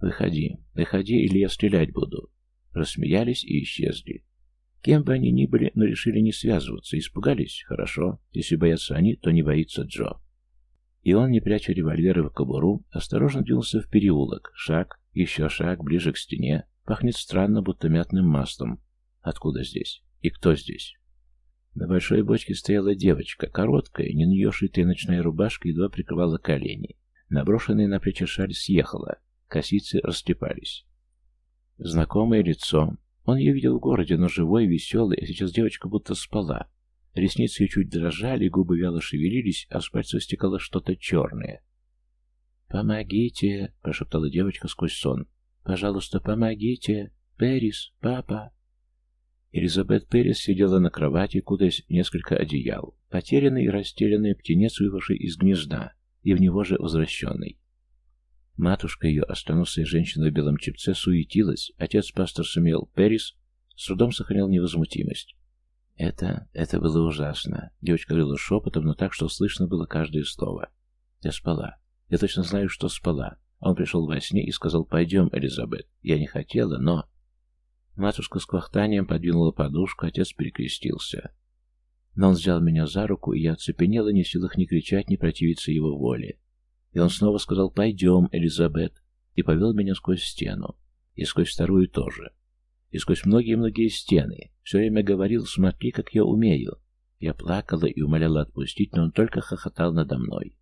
«Выходи, выходи, или я стрелять буду». Рассмеялись и исчезли. Кем бы они ни были, но решили не связываться. Испугались? Хорошо. Если боятся они, то не боится Джо. И он, не пряча револьвера в кобуру, осторожно двинулся в переулок. Шаг, еще шаг, ближе к стене. Пахнет странно, будто мятным маслом. Откуда здесь? И кто здесь? На большой бочке стояла девочка, короткая, не нее шитая ночная рубашка едва прикрывала колени. Наброшенная на плечи шаль съехала, косицы растрепались. Знакомое лицо. Он ее видел в городе, но живой, веселый, а сейчас девочка будто спала. Ресницы чуть дрожали, губы вяло шевелились, а с пальцев стекало что-то черное. «Помогите!» — прошептала девочка сквозь сон. «Пожалуйста, помогите! Перис, папа!» Элизабет Перес сидела на кровати, кудаясь несколько одеял, потерянный и растерянный птенец, вывавший из гнезда, и в него же возвращенный. Матушка ее, остроносая женщина в белом чепце, суетилась, отец пастор Самуэл Перес с трудом сохранял невозмутимость. Это... это было ужасно. Девочка говорила шепотом, но так, что слышно было каждое слово. Я спала. Я точно знаю, что спала. Он пришел во сне и сказал, пойдем, Элизабет. Я не хотела, но... Матушка с квахтанием подвинула подушку, отец перекрестился. Но он взял меня за руку, и я оцепенела, не в силах ни кричать, ни противиться его воле. И он снова сказал «Пойдем, Элизабет», и повел меня сквозь стену, и сквозь вторую тоже, и сквозь многие-многие стены. Все время говорил «Смотри, как я умею». Я плакала и умоляла отпустить, но он только хохотал надо мной.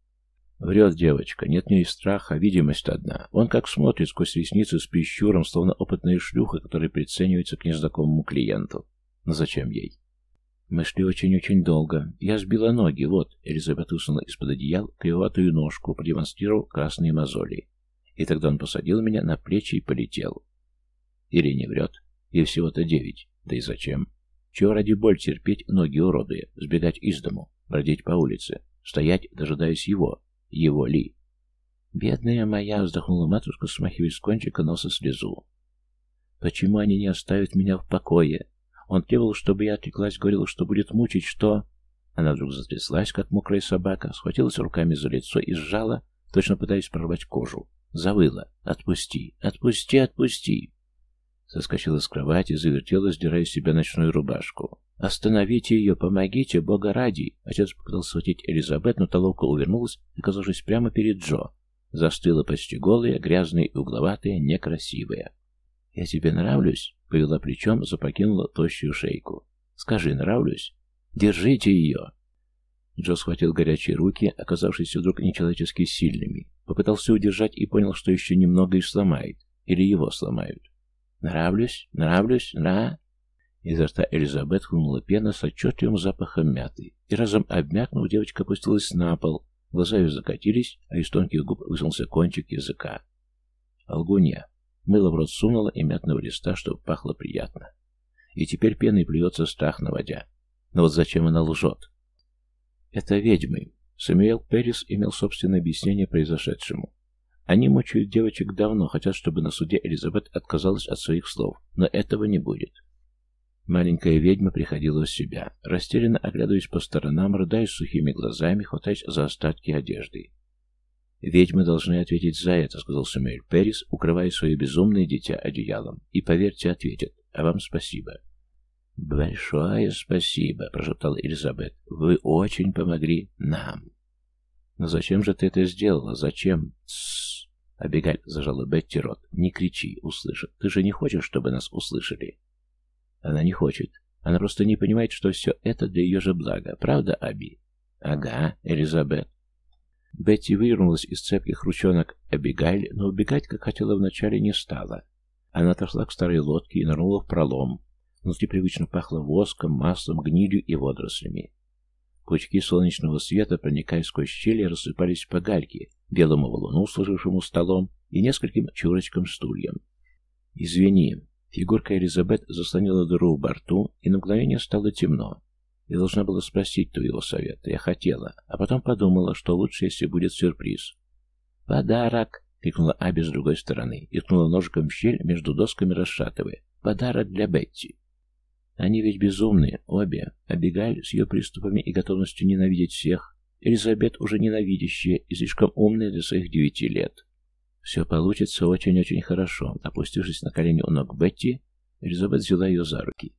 Врет девочка, нет в ней страха, видимость одна. Он как смотрит сквозь ресницы с прищуром, словно опытная шлюха, которая приценивается к незнакомому клиенту. Но зачем ей? Мы шли очень-очень долго. Я сбила ноги, вот. Элизабет усунула из-под одеял кривоватую ножку, продемонстрировал красные мозоли. И тогда он посадил меня на плечи и полетел. Или не врет. Ей всего-то девять. Да и зачем? Чего ради боль терпеть, ноги уродуя, сбегать из дому, бродить по улице, стоять, дожидаясь его, его ли? «Бедная моя!» — вздохнула матушка, смахивая с кончика носа слезу. «Почему они не оставят меня в покое? Он требовал, чтобы я отреклась, говорил, что будет мучить, что...» Она вдруг затряслась, как мокрая собака, схватилась руками за лицо и сжала, точно пытаясь прорвать кожу. Завыла. «Отпусти! Отпусти! Отпусти!» Соскочила с кровати, завертела, сдирая с себя ночную рубашку. «Остановите ее! Помогите! Бога ради!» Отец попытался схватить Элизабет, но толовка увернулась, оказавшись прямо перед Джо. Застыла почти голая, грязная и угловатая, некрасивая. «Я тебе нравлюсь?» — повела плечом, запрокинула тощую шейку. «Скажи, нравлюсь? Держите ее!» Джо схватил горячие руки, оказавшиеся вдруг нечеловечески сильными. Попытался удержать и понял, что еще немного и сломает. Или его сломают. «Нравлюсь? Нравлюсь? Нра...» Изо рта Элизабет хлынула пена с отчетливым запахом мяты, и разом обмякнув, девочка опустилась на пол, глаза ее закатились, а из тонких губ высунулся кончик языка. Алгунья. Мыло в рот сунула и мятного листа, чтобы пахло приятно. И теперь пеной плюется страх наводя. Но вот зачем она лжет? Это ведьмы. Самуэл Перрис имел собственное объяснение произошедшему. Они мучают девочек давно, хотят, чтобы на суде Элизабет отказалась от своих слов, но этого не будет. Маленькая ведьма приходила в себя, растерянно оглядываясь по сторонам, рыдая сухими глазами, хватаясь за остатки одежды. «Ведьмы должны ответить за это», — сказал Самуэль Перрис, укрывая свое безумное дитя одеялом. «И, поверьте, ответят. А вам спасибо». «Большое спасибо», — прошептала Элизабет. «Вы очень помогли нам». «Но зачем же ты это сделала? Зачем?» «Тссс!» — Абигаль зажала Бетти рот. «Не кричи, услышат. Ты же не хочешь, чтобы нас услышали?» Она не хочет. Она просто не понимает, что все это для ее же блага. Правда, Аби? Ага, Элизабет. Бетти вывернулась из цепких ручонок Абигайль, но убегать, как хотела вначале, не стала. Она отошла к старой лодке и нырнула в пролом. Внутри привычно пахло воском, маслом, гнилью и водорослями. Пучки солнечного света, проникая сквозь щели, рассыпались по гальке, белому валуну, служившему столом, и нескольким чурочкам стульям. «Извини», Фигурка Элизабет заслонила дыру в борту, и на мгновение стало темно. Я должна была спросить твоего совета. Я хотела, а потом подумала, что лучше, если будет сюрприз. «Подарок!» — крикнула Аби с другой стороны и ткнула ножиком в щель между досками, расшатывая. «Подарок для Бетти!» Они ведь безумные, обе. Абигаль с ее приступами и готовностью ненавидеть всех. Элизабет уже ненавидящая и слишком умная для своих девяти лет. «Все получится очень-очень хорошо». Опустившись на колени у ног Бетти, Элизабет взяла ее за руки.